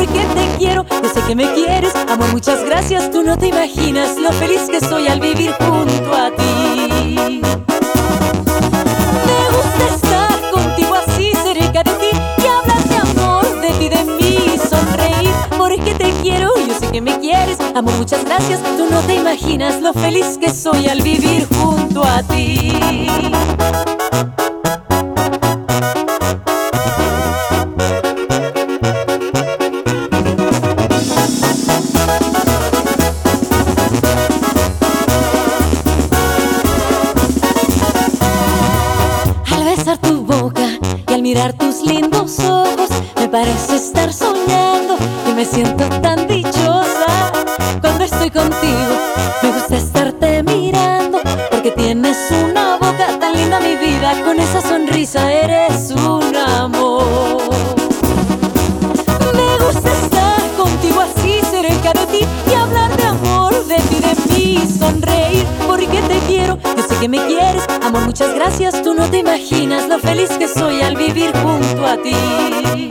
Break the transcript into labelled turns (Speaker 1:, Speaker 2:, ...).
Speaker 1: porque te quiero. Yo sé que me quieres, amor, muchas gracias. Tú no te imaginas lo feliz que soy al vivir junto a ti. Me gusta estar contigo así cerca de ti y hablar de amor, de ti, de mí, sonreír porque te quiero. Yo sé que me quieres, amor, muchas gracias. Tú no te imaginas lo feliz que soy al vivir junto a ti. Mirar tus lindos ojos, me parece estar soñando y me siento tan dichosa. Cuando estoy contigo, me gusta estarte mirando, porque tienes una boca tan linda, mi vida. Con esa sonrisa eres un amor. Me gusta estar contigo así cerca de ti y hablar de amor, de ti, de mí, sonreír porque te quiero. Que me quieres, amor, muchas gracias. Tú no te imaginas lo feliz que soy al vivir junto a ti.